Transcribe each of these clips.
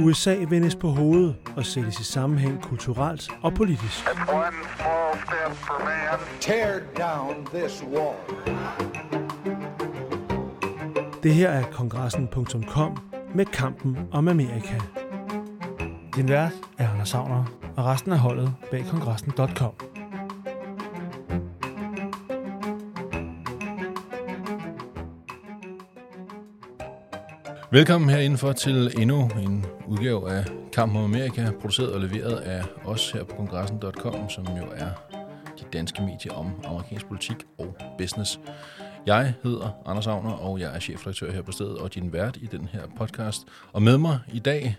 USA vendes på hovedet og sættes i sammenhæng kulturelt og politisk. Tear down this wall. Det her er kongressen.com med kampen om Amerika. Din vært er Anders Savner, og resten af holdet bag kongressen.com. Velkommen herindenfor til endnu en udgave af Kampen om Amerika, produceret og leveret af os her på kongressen.com, som jo er de danske medier om amerikansk politik og business. Jeg hedder Anders Agner, og jeg er chefredaktør her på stedet og din vært i den her podcast. Og med mig i dag,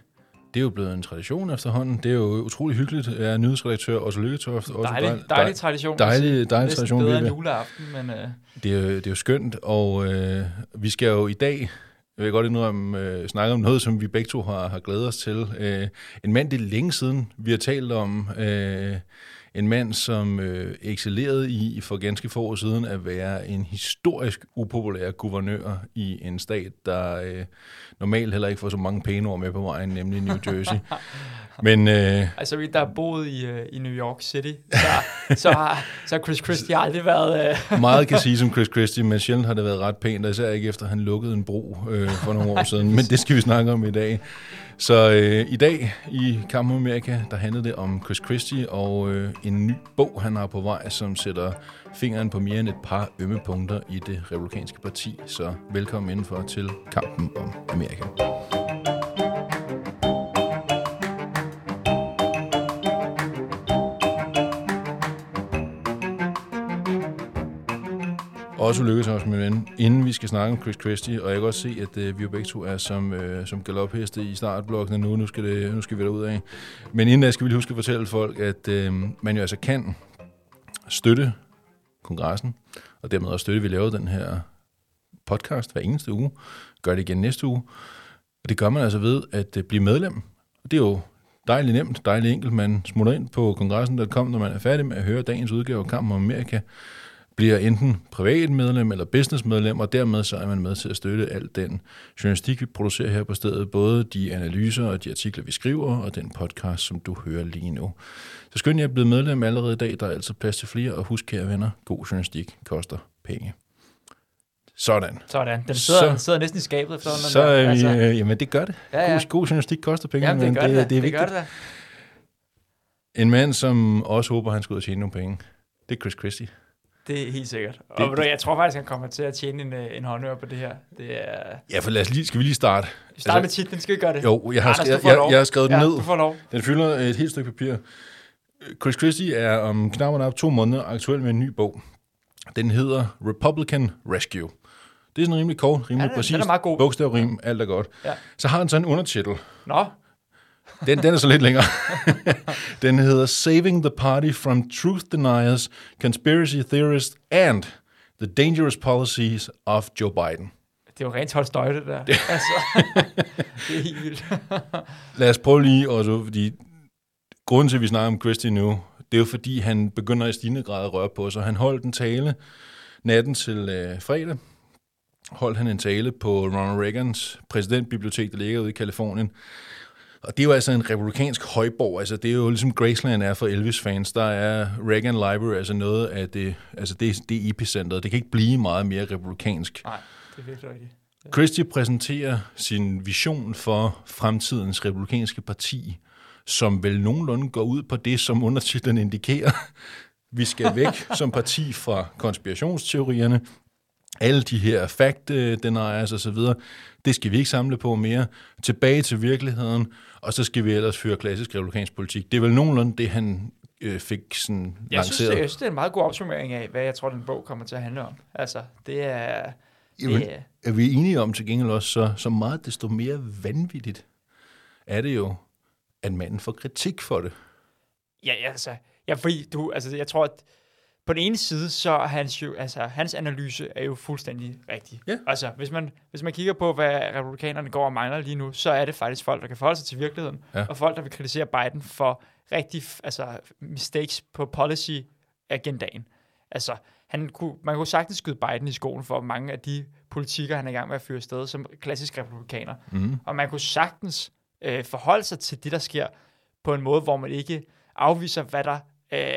det er jo blevet en tradition efterhånden. Det er jo utrolig hyggeligt. Jeg er nyhedsredaktør Otto Lykketoft. Også Dejlig, dejl- dejlig tradition. Dejlig, dejlig Næsten tradition. bedre end virkelig. juleaften, men øh, Det er, det er jo skønt, og øh, vi skal jo i dag, jeg vil godt indrømme, øh, snakke om noget, som vi begge to har, har glædet os til. Øh, en mand, det er længe siden, vi har talt om. Øh, en mand, som øh, excellerede i for ganske få år siden at være en historisk upopulær guvernør i en stat, der øh, normalt heller ikke får så mange pæne ord med på vejen, nemlig New Jersey. Men øh, altså vi der har boet i, øh, i New York City, så, så, har, så har Chris Christie aldrig været... Øh, Meget kan sige som Chris Christie, men sjældent har det været ret pænt, og især ikke efter han lukkede en bro øh, for nogle år siden. Men det skal vi snakke om i dag. Så øh, i dag i Kampen om Amerika, der handlede det om Chris Christie og øh, en ny bog, han har på vej, som sætter fingeren på mere end et par ømme punkter i det republikanske parti. Så velkommen indenfor til Kampen om Amerika. Også lykkedes os, min ven, inden vi skal snakke om Chris Christie, og jeg kan godt se, at øh, vi jo begge to er som, øh, som galopheste i startblokkene nu, nu skal, det, nu skal vi derud af. Men inden da skal vi lige huske at fortælle folk, at øh, man jo altså kan støtte kongressen, og dermed også støtte, at vi laver den her podcast hver eneste uge. Gør det igen næste uge. Og det gør man altså ved at øh, blive medlem. Og det er jo dejligt nemt, dejligt enkelt. Man smutter ind på kongressen.com, når man er færdig med at høre dagens udgave af Kampen om Amerika, bliver enten privat medlem eller businessmedlem, og dermed så er man med til at støtte al den journalistik, vi producerer her på stedet, både de analyser og de artikler, vi skriver, og den podcast, som du hører lige nu. Så skynd jer at blive medlem allerede i dag, der er altid plads til flere, og husk, kære venner, god journalistik koster penge. Sådan. sådan, den sidder, Så- den sidder næsten i skabet efter Så er vi, altså, øh, jamen det gør det. Ja, ja. God, god journalistik koster penge, Jamen, det men gør det, det, det er det gør vigtigt. det da. En mand, som også håber, han skal ud og tjene nogle penge, det er Chris Christie. Det er helt sikkert. Og du, jeg tror faktisk, han kommer til at tjene en, øh, en håndør på det her. Det er... Ja, for lad os lige, skal vi lige starte? Vi starter med titlen, skal vi gøre det? Jo, jeg har, Anders, jeg, jeg, jeg har skrevet den ja, ned. du får lov. Den fylder et helt stykke papir. Chris Christie er om knap og nap to måneder aktuel med en ny bog. Den hedder Republican Rescue. Det er sådan rimelig kort, rimelig Ja, den- præcis. den er meget god. Bogstavrim, alt er godt. Ja. Så har den sådan en undertitel. Nå, Den, den er så lidt længere. den hedder Saving the Party from Truth Deniers, Conspiracy Theorists and the Dangerous Policies of Joe Biden. det er jo rent Tolstoy, det der. altså, det er helt vildt. Lad os prøve lige også, fordi grunden til, at vi snakker om Christie nu, det er jo fordi, han begynder i stigende grad at røre på sig. Han holdt en tale natten til øh, fredag. Holdt han en tale på Ronald Reagans præsidentbibliotek, der ligger ude i Kalifornien. Og det er jo altså en republikansk højborg. Altså, det er jo ligesom Graceland er for Elvis-fans. Der er Reagan Library, altså noget af det, altså det, det epicentret. Det kan ikke blive meget mere republikansk. Nej, det er virkelig rigtigt. Christie præsenterer sin vision for fremtidens republikanske parti, som vel nogenlunde går ud på det, som undertitlen indikerer. Vi skal væk som parti fra konspirationsteorierne. Alle de her fact deniers og så videre, det skal vi ikke samle på mere. Tilbage til virkeligheden, og så skal vi ellers føre klassisk republikansk politik. Det er vel nogenlunde det, han øh, fik sådan Jeg synes, lanceret. det, jeg synes, det er en meget god opsummering af, hvad jeg tror, den bog kommer til at handle om. Altså, det er... Jamen, Det er er vi enige om til gengæld også, så, så meget desto mere vanvittigt er det jo, at manden får kritik for det. Ja, ja, altså, ja, fordi du, altså, jeg tror, at på den ene side, så er hans, jo, altså, hans analyse er jo fuldstændig rigtig. Ja. Altså, hvis man, hvis man kigger på, hvad republikanerne går og mangler lige nu, så er det faktisk folk, der kan forholde sig til virkeligheden, Ja. og folk, der vil kritisere Biden for rigtig, altså, mistakes på policy-agendaen. Altså, han kunne, man kunne sagtens skyde Biden i skolen for mange af de politikker, han er i gang med at føre sted som klassisk republikaner. Mm. Og man kunne sagtens øh, forholde sig til det, der sker, på en måde, hvor man ikke afviser, hvad der øh,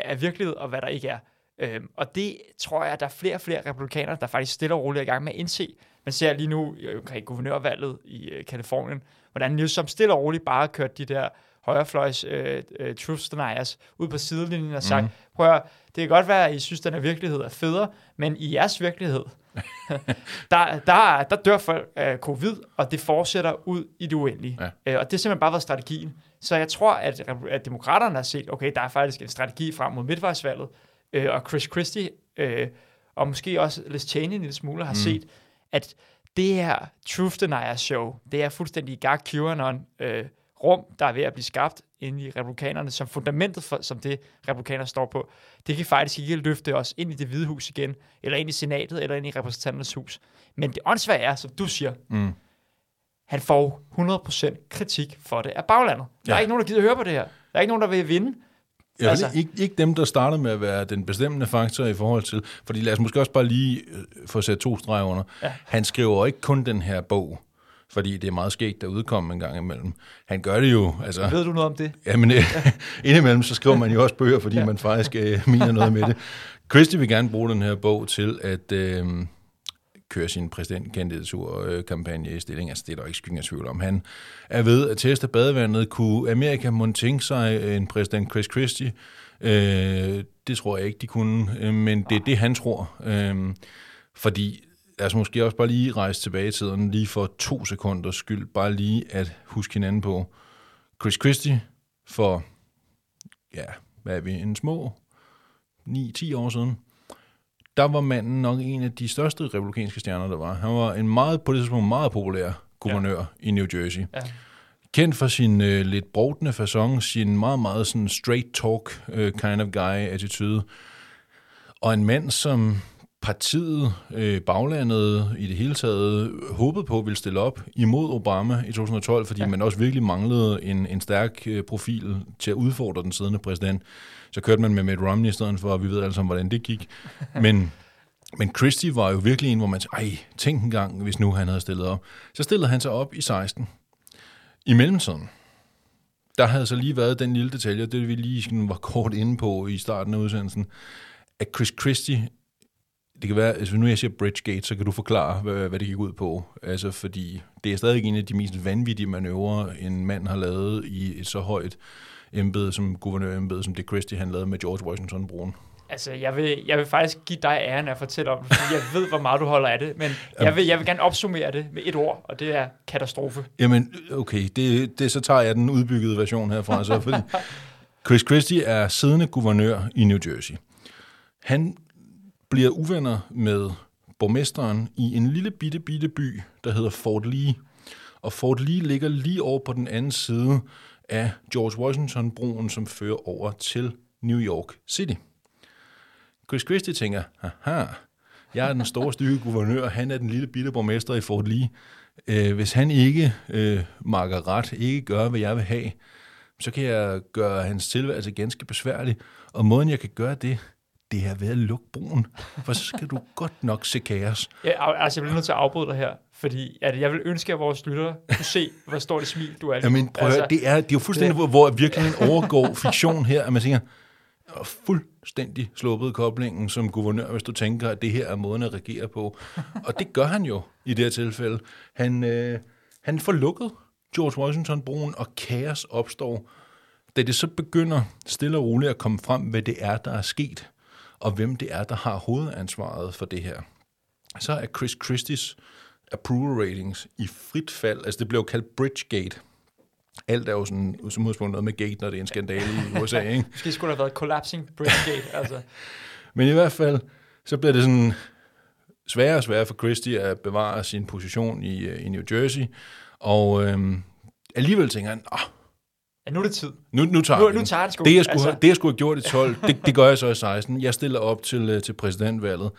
er virkelighed, og hvad der ikke er. Øhm, og det tror jeg, at der er flere og flere republikanere, der faktisk stille og roligt er i gang med at indse. Man ser lige nu øh, omkring guvernørvalget i øh, Kalifornien, hvordan Newsom stille og roligt bare kørt de der højrefløjs øh, øh, truth deniers ud på sidelinjen og sagt, mm. prøv at, det kan godt være, at I synes, at den her virkelighed er federe, men i jeres virkelighed, der, der, der dør folk af covid, og det fortsætter ud i det uendelige. Ja. Øh, og det har simpelthen bare været strategien. Så jeg tror, at, at demokraterne har set, okay, der er faktisk en strategi frem mod midtvejsvalget, øh, og Chris Christie, øh, og måske også Liz Cheney en lille smule, har mm. set, at det her Truth Denier show, det er fuldstændig i gang QAnon øh, rum, der er ved at blive skabt inde i republikanerne, som fundamentet for, som det republikaner står på. Det kan faktisk ikke løfte os ind i det hvide hus igen, eller ind i senatet, eller ind i repræsentanternes hus. Men det åndssvage er, som du siger, Mm. han får 100% kritik for det af baglandet. Der er Ja. ikke nogen, der gider høre på det her. Der er ikke nogen, der vil vinde. Ja, Altså- ikke, ikke dem, der startede med at være den bestemmende faktor i forhold til... Fordi lad os måske også bare lige øh, få sat to streger under. Ja. Han skriver ikke kun den her bog, fordi det er meget skægt at udkomme en gang imellem. Han gør det jo... Altså, Ved du noget om det? Jamen, øh, indimellem så skriver man jo også bøger, fordi ja. man faktisk øh, mener noget med det. Christie vil gerne bruge den her bog til at øh, køre sin præsidentkandidaturkampagne i stilling. Altså, det er der ikke skyggen af tvivl om. Han er ved at teste badevandet. Kunne Amerika mon tænke sig øh, en præsident Chris Christie? Øh, det tror jeg ikke, de kunne, øh, men det er det, han tror. Øh, fordi lad os måske også bare lige rejse tilbage i tiden, lige for to sekunders skyld, bare lige at huske hinanden på, Chris Christie for, ja, hvad er vi, en små 9-10 år siden, der var manden nok en af de største republikanske stjerner, der var. Han var en meget, på det tidspunkt meget populær guvernør ja. i New Jersey. Ja. Kendt for sin øh, lidt brovdende façon, sin meget, meget sådan straight talk øh, kind of guy attitude. Og en mand, som partiet, øh, baglandet i det hele taget, håbede på ville stille op imod Obama i 2012, fordi ja. man også virkelig manglede en, en stærk øh, profil til at udfordre den siddende præsident. Så kørte man med Mitt Romney i stedet for, og vi ved sammen, hvordan det gik. Men, men Christie var jo virkelig en, hvor man sagde, ej, tænk en gang, hvis nu han havde stillet op. Så stillede han sig op i 16. I mellemtiden, der havde så lige været den lille detalje, det vi lige sådan var kort inde på i starten af udsendelsen, at Chris Christie, det kan være, altså nu jeg siger Bridgegate, så kan du forklare, hvad, hvad det gik ud på. Altså fordi det er stadig en af de mest vanvittige manøvrer, en mand har lavet i et så højt embede som guvernørembede, som det Christie han lavede med George Washington-broen. Altså, jeg vil, jeg vil faktisk give dig æren af at fortælle om det, fordi jeg ved, hvor meget du holder af det, men jeg vil, jeg vil gerne opsummere det med et ord, og det er katastrofe. Jamen, okay, det, det, så tager jeg den udbyggede version herfra. Så, fordi Chris Christie er siddende guvernør i New Jersey. Han bliver uvenner med borgmesteren i en lille bitte, bitte by, der hedder Fort Lee. Og Fort Lee ligger lige over på den anden side af George Washington-broen, som fører over til New York City. Chris Christie tænker, haha, jeg er den store stykke guvernør, han er den lille bitte borgmester i Fort Lee. Øh, hvis han ikke øh, marker ret, ikke gør, hvad jeg vil have, så kan jeg gøre hans tilværelse ganske besværlig. Og måden, jeg kan gøre det, det ved at lukke broen. For så skal du godt nok se kaos. Ja, altså, jeg bliver nødt til at afbryde dig her, fordi at jeg vil ønske, at vores lyttere kunne se, hvor stort et smil du er. Jamen, prøv høre, det er, det er jo fuldstændig, hvor, hvor virkeligheden overgår fiktion her, at man tænker, "Åh, fuldstændig sluppet koblingen som guvernør, hvis du tænker, at det her er måden at regere på. Og det gør han jo i det her tilfælde. Han, øh, han får lukket George Washington-broen, og kaos opstår. Da det så begynder stille og roligt at komme frem, hvad det er, der er sket, og hvem det er, der har hovedansvaret for det her, så er Chris Christies approval ratings i frit fald. Altså det blev jo kaldt Bridgegate. Alt er jo sådan, som udgangspunkt noget med gate, når det er en skandale i USA, ikke? Måske skulle der have været Collapsing Bridgegate. altså. Men i hvert fald, så bliver det sådan sværere og sværere for Christie at bevare sin position i, øh, i New Jersey. Og øhm, alligevel tænker han, ah, Ja, nu er det tid. nu, nu tager Nu, nu tager han sgu. Det jeg, skulle, altså, altså... det, jeg skulle have gjort i 12, det, det gør jeg så i 16. Jeg stiller op til, øh, til præsidentvalget.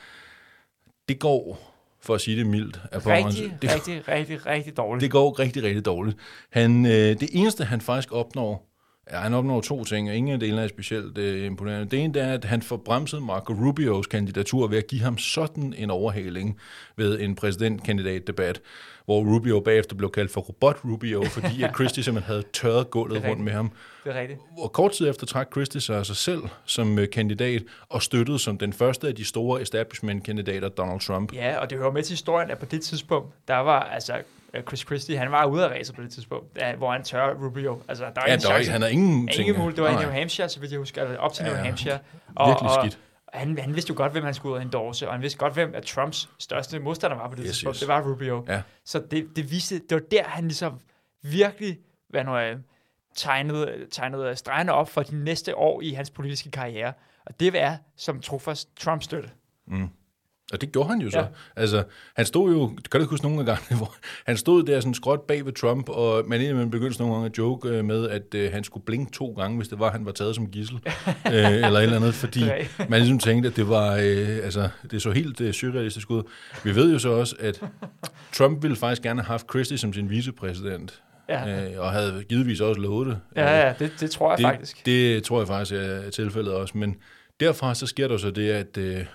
Det går, for at sige det mildt, af rigtig, det, rigtig, rigtig, rigtig dårligt. det går rigtig, rigtig dårligt. Han, øh, det eneste, han faktisk opnår, ja, han opnår to ting, og ingen af delene er specielt øh, imponerende. Det ene det er, at han får bremset Marco Rubios kandidatur ved at give ham sådan en overhaling ved en præsidentkandidatdebat, hvor Rubio bagefter blev kaldt for Robot Rubio, fordi at Christie simpelthen havde tørret gulvet rundt med ham. Det er rigtigt. Og kort tid efter trak Christie sig af sig selv som øh, kandidat og støttede som den første af de store establishment-kandidater Donald Trump. Ja, og det hører med til historien, at på det tidspunkt, der var altså Chris Christie, han var ude af racet på det tidspunkt, hvor han tørrer Rubio. Altså, der var Ja, ingen der chance. han havde ingen ting. Ingen mulighed. Det var i Nej. New Hampshire, så vidt jeg husker, op til Ja, New. Hampshire. Virkelig og, skidt. Og han, han vidste jo godt, hvem han skulle ud og endorse, og han vidste godt, hvem at Trumps største modstander var på det Yes, tidspunkt. yes. Det var Rubio. Ja. Så det, det viste, det var der, han ligesom virkelig hvad nu, er, tegnede, tegnede stregerne op for de næste år i hans politiske karriere. Og det er som trofast Trump-støtte. Og det gjorde han jo så. Ja. Altså, han stod jo, kan du huske nogle gange, hvor han stod der sådan skråt bag ved Trump, og man indimellem begyndte sådan nogle gange at joke øh, med, at øh, han skulle blinke to gange, hvis det var, han var taget som gissel, øh, eller et eller andet, fordi man ligesom tænkte, at det var, øh, altså, det så helt øh, surrealistisk ud. Vi ved jo så også, at Trump ville faktisk gerne have haft Christie som sin vicepræsident, Ja, øh, og havde givetvis også lovet det. ja, ja det, det tror jeg det, faktisk. Det tror jeg faktisk er tilfældet også, men derfra så sker der så det, at øh,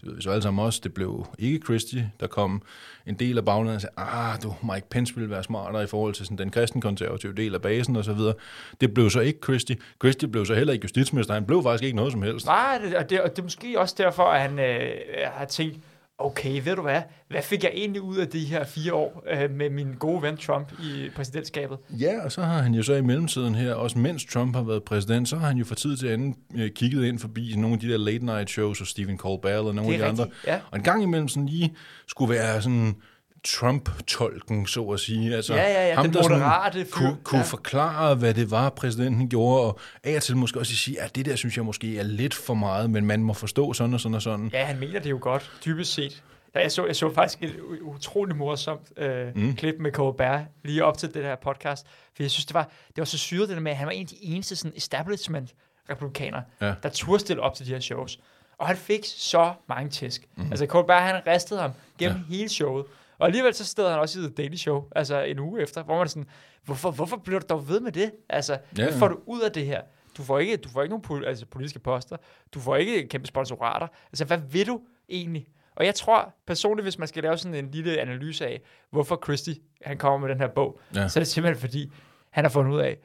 det ved vi så alle sammen også, det blev ikke Christie, der kom en del af baglandet og sagde, ah, du, Mike Pence ville være smartere i forhold til sådan, den kristenkonservative del af basen og så videre. Det blev så ikke Christie. Christie blev så heller ikke justitsminister. Han blev faktisk ikke noget som helst. Nej, det, og, det, og det er måske også derfor, at han øh, har tænkt, okay, ved du hvad, hvad fik jeg egentlig ud af de her fire år øh, med min gode ven Trump i præsidentskabet? Ja, og så har han jo så i mellemtiden her, også mens Trump har været præsident, så har han jo for tid til anden øh, kigget ind forbi nogle af de der late night shows, og Stephen Colbert og nogle af de er andre. rigtigt, ja. Og en gang imellem sådan lige skulle være sådan Trump-tolken, så at sige. Altså, Ja, ja, ja, den der sådan moderate fyr, kunne, kunne ja. forklare, hvad det var, præsidenten gjorde, og af og til måske også sige, at det der synes jeg måske er lidt for meget, men man må forstå sådan og sådan og sådan. Ja, han mener det jo godt, typisk set. Ja, jeg, så, jeg så faktisk et u- utrolig morsomt øh, mm. klip med Colbert lige op til det her podcast, for jeg synes, det var, det var så syret det der med, at han var en af de eneste sådan, establishment-republikanere, Ja. der turde stille op til de her shows. Og han fik så mange tæsk. Mm. Altså Colbert, han ristede ham gennem ja. hele showet. Og alligevel så stod han også i The Daily Show, altså en uge efter, hvor man sådan, hvorfor, hvorfor bliver du dog ved med det? Altså, ja, hvad ja. får du ud af det her? Du får ikke, du får ikke nogen altså, politiske poster. Du får ikke kæmpe sponsorater. Altså, hvad vil du egentlig? Og jeg tror personligt, hvis man skal lave sådan en lille analyse af, hvorfor Christie han kommer med den her bog. Ja. så er det simpelthen fordi, han har fundet ud af,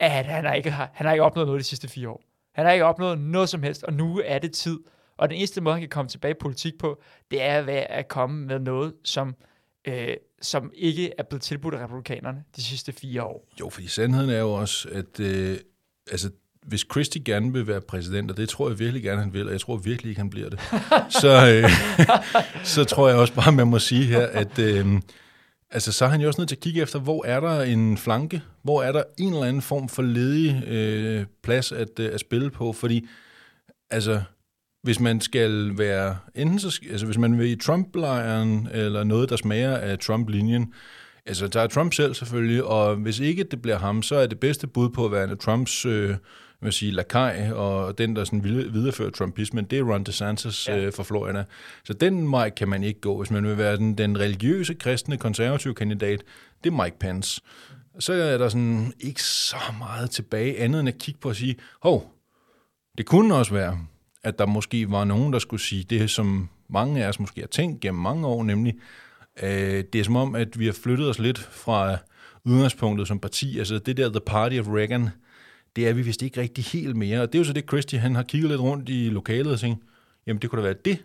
at han har ikke, han har ikke opnået noget de sidste fire år. Han har ikke opnået noget som helst, og nu er det tid. Og den eneste måde, han kan komme tilbage i politik på, det er ved at komme med noget, som, øh, som ikke er blevet tilbudt af republikanerne de sidste fire år. Jo, fordi sandheden er jo også, at øh, altså, hvis Christie gerne vil være præsident, og det tror jeg virkelig gerne, han vil, og jeg tror virkelig ikke, han bliver det, så, øh, så tror jeg også bare, man må sige her, at øh, altså, så er han jo også nødt til at kigge efter, hvor er der en flanke? Hvor er der en eller anden form for ledig øh, plads at, øh, at spille på? Fordi, altså, hvis man skal være, enten så, altså hvis man vil i Trump-lejren, eller noget, der smager af Trump-linjen, altså der er Trump selv selvfølgelig, og hvis ikke det bliver ham, så er det bedste bud på at være en Trumps, øh, man sige, lakaj, og den, der sådan viderefører Trumpismen, det er Ron DeSantis Ja. ja. øh, fra Florida. Så den vej kan man ikke gå. Hvis man vil være den, den religiøse, kristne, konservative kandidat, det er Mike Pence. Så er der sådan ikke så meget tilbage, andet end at kigge på og sige, hov, det kunne også være, at der måske var nogen, der skulle sige det, som mange af os måske har tænkt gennem mange år, nemlig, øh, det er som om, at vi har flyttet os lidt fra udgangspunktet som parti, altså det der The Party of Reagan, det er vi vist ikke rigtig helt mere, og det er jo så det, Christie, han har kigget lidt rundt i lokalet og tænkt, jamen det kunne da være det,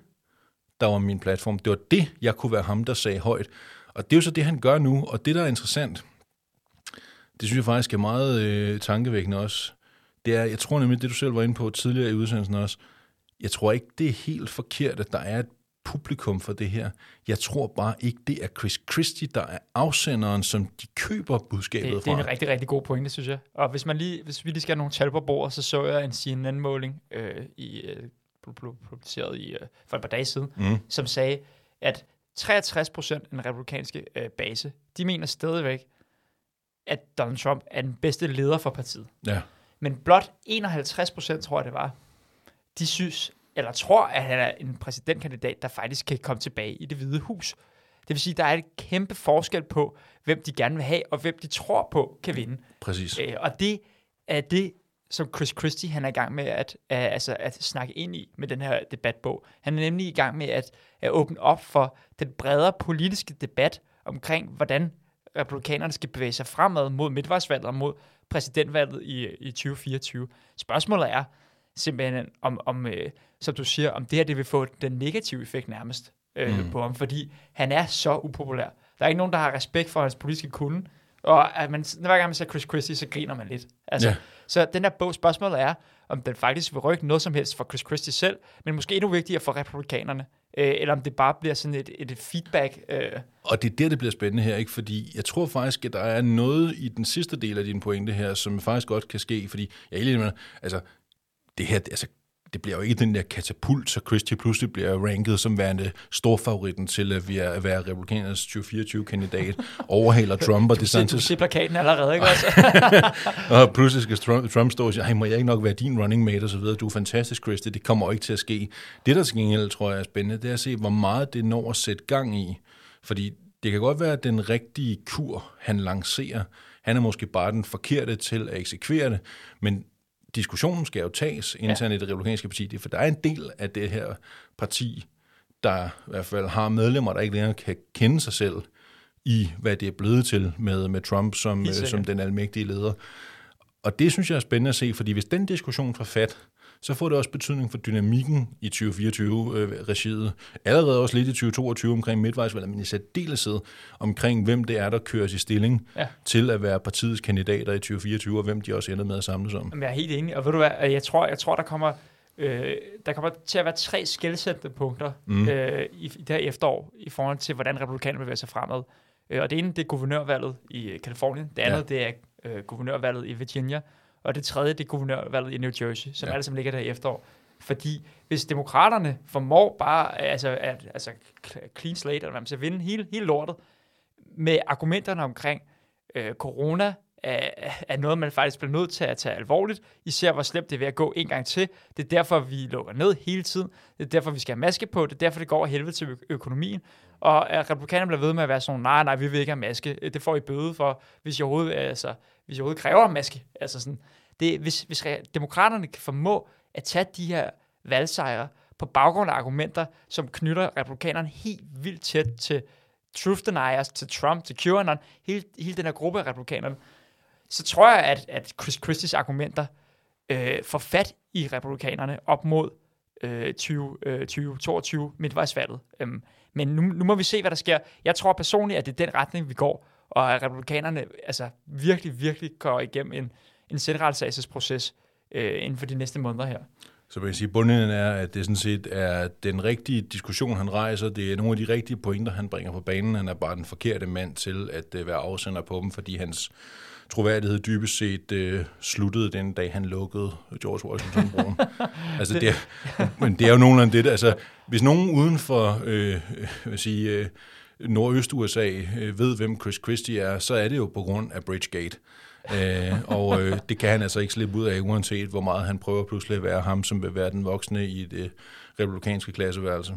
der var min platform, det var det, jeg kunne være ham, der sagde højt, og det er jo så det, han gør nu, og det, der er interessant, det synes jeg faktisk er meget øh, tankevækkende også, det er, jeg tror nemlig, det du selv var inde på tidligere i udsendelsen også, jeg tror ikke, det er helt forkert, at der er et publikum for det her. Jeg tror bare ikke, det er Chris Christie, der er afsenderen, som de køber budskabet Det, det er fra. en rigtig, rigtig god pointe, synes jeg. Og hvis, man lige, hvis vi lige skal have nogle tal på bordet, så så jeg en CNN-måling øh, i, øh, pu- pu- publiceret i, øh, for et par dage siden, Mm. som sagde, at 63 procent af den republikanske øh, base, de mener stadigvæk, at Donald Trump er den bedste leder for partiet. Ja. Men blot 51 procent, tror jeg det var, de synes, eller tror, at han er en præsidentkandidat, der faktisk kan komme tilbage i det hvide hus. Det vil sige, at der er et kæmpe forskel på, hvem de gerne vil have, og hvem de tror på kan vinde. Præcis. Øh, og det er det, som Chris Christie han er i gang med at, at, altså at snakke ind i med den her debatbog. Han er nemlig i gang med at, at åbne op for den bredere politiske debat omkring, hvordan republikanerne skal bevæge sig fremad mod midtvejsvalget og mod præsidentvalget i, i 2024. Spørgsmålet er simpelthen, om, om øh, som du siger, om det her det vil få den negative effekt nærmest øh, mm. på ham, fordi han er så upopulær. Der er ikke nogen, der har respekt for hans politiske kunde, og at man, hver gang man ser Chris Christie, så griner man lidt. Altså, Ja. Så den her bog, spørgsmålet er, om den faktisk vil rykke noget som helst for Chris Christie selv, men måske endnu vigtigere for republikanerne, øh, eller om det bare bliver sådan et, et feedback. Øh, Og det er der, det bliver spændende her, ikke? Fordi jeg tror faktisk, at der er noget i den sidste del af din pointe her, som faktisk godt kan ske, fordi jeg er helt enig med altså, det her, altså, det bliver jo ikke den der katapult, så Christie pludselig bliver ranket som værende storfavoritten til at være, at være republikanernes 2024-kandidat, overhaler Trump og ser, du DeSantis, ser plakaten allerede, ikke også? og pludselig skal Trump, Trump stå og sige, "Ej, må jeg ikke nok være din running mate? og så videre, du er fantastisk, Christie, det kommer jo ikke til at ske. Det, der til gengæld tror jeg er spændende, det er at se, hvor meget det når at sætte gang i, fordi det kan godt være, at den rigtige kur, han lancerer, han er måske bare den forkerte til at eksekvere det, men diskussionen skal jo tages internt ja. i det republikanske parti, for der er en del af det her parti, der i hvert fald har medlemmer, der ikke længere kan kende sig selv i, hvad det er blevet til med, med Trump som, øh, som den almægtige leder. Og det synes jeg er spændende at se, fordi hvis den diskussion får fat, så får det også betydning for dynamikken i 2024-regiet. Allerede også lidt i 2022 omkring midtvejsvalget, men i særdeleshed omkring, hvem det er, der køres i stilling Ja. til at være partiets kandidater i 2024, og hvem de også ender med at samles om. Jamen, jeg er helt enig, og ved du hvad, øh, jeg tror, jeg tror der kommer... Øh, der kommer til at være tre skældsættende punkter mm. øh, i, i det her efterår i forhold til, hvordan republikanerne bevæger sig fremad. Øh, og det ene, det er guvernørvalget i øh, Kalifornien. Det andet, ja. det er øh, guvernørvalget i Virginia. Og det tredje, det er guvernørvalget i New Jersey, som Ja. alle sammen ligger der i efterår. Fordi hvis demokraterne formår bare altså, at, altså clean slate, eller hvad man siger, vinde hele, hele lortet, med argumenterne omkring øh, corona, er, er noget, man faktisk bliver nødt til at tage alvorligt. Især hvor slemt det er ved at gå en gang til. Det er derfor, vi lukker ned hele tiden. Det er derfor, vi skal have maske på. Det er derfor, det går helvede til ø- økonomien. Og at republikanerne bliver ved med at være sådan, nej, nej, vi vil ikke have maske. Øh, det får I bøde for, hvis I overhovedet, altså, hvis I overhovedet kræver maske. Altså sådan, det, hvis, hvis demokraterne kan formå at tage de her valgsejre på baggrund af argumenter, som knytter republikanerne helt vildt tæt til truth deniers, til Trump, til QAnon, hele, hele den her gruppe af republikanerne, så tror jeg, at, at Chris Christies argumenter øh, får fat i republikanerne op mod øh, 20, øh, 2022 midtvejsvalget. Øhm, men nu, nu må vi se, hvad der sker. Jeg tror personligt, at det er den retning, vi går, og at republikanerne altså, virkelig, virkelig går igennem en, en selvrettigelsesproces øh, inden for de næste måneder her. Så man kan sige, bunden bundlinjen er, at det sådan set er den rigtige diskussion, han rejser. Det er nogle af de rigtige pointer, han bringer på banen. Han er bare den forkerte mand til at øh, være afsender på dem, fordi hans troværdighed dybest set øh, sluttede den dag, han lukkede George Washington-broen. altså, det er, men det er jo nogenlunde det. Altså, hvis nogen uden for øh, vil sige, øh, Nordøst-USA øh, ved, hvem Chris Christie er, så er det jo på grund af Bridgegate. Øh, og øh, det kan han altså ikke slippe ud af, uanset hvor meget han prøver pludselig at være ham, som vil være den voksne i det republikanske klasseværelse.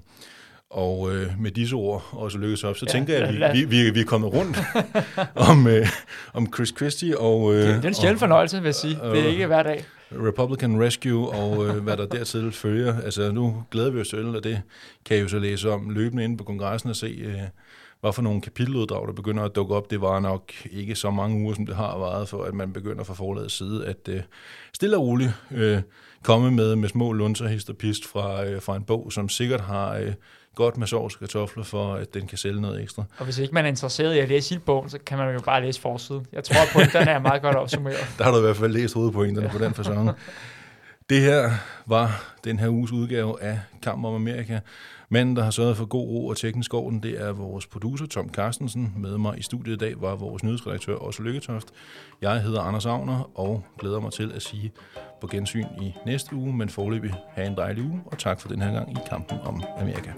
Og øh, med disse ord også lykkes op, så ja, tænker jeg, at vi, vi, vi, vi er kommet rundt om, øh, om Chris Christie og, øh, Det er en sjælden fornøjelse, vil jeg sige. Det er ikke hver dag. Republican Rescue og øh, hvad der dertil følger. Altså nu glæder vi os til, og det kan I jo så læse om løbende inde på kongressen og se, øh, hvad for nogle kapiteluddrag, der begynder at dukke op. Det var nok ikke så mange uger, som det har varet, for at man begynder fra forlagets side at øh, stille og roligt øh, komme med, med små lunser, hist og pist fra, øh, fra en bog, som sikkert har øh, godt med sovs og kartofler, for at den kan sælge noget ekstra. Og hvis ikke man er interesseret i at læse hele bogen, så kan man jo bare læse forsiden. Jeg tror, at pointerne er meget godt opsummeret. Der har du i hvert fald læst hovedpointerne på den fasong. Det her var den her uges udgave af Kamp om Amerika. Manden, der har sørget for god ro og teknisk orden, det er vores producer Tom Carstensen. Med mig i studiet i dag var vores nyhedsredaktør Også Lykketoft. Jeg hedder Anders Agner og glæder mig til at sige på gensyn i næste uge, men forløbig have en dejlig uge, og tak for den her gang i Kampen om Amerika.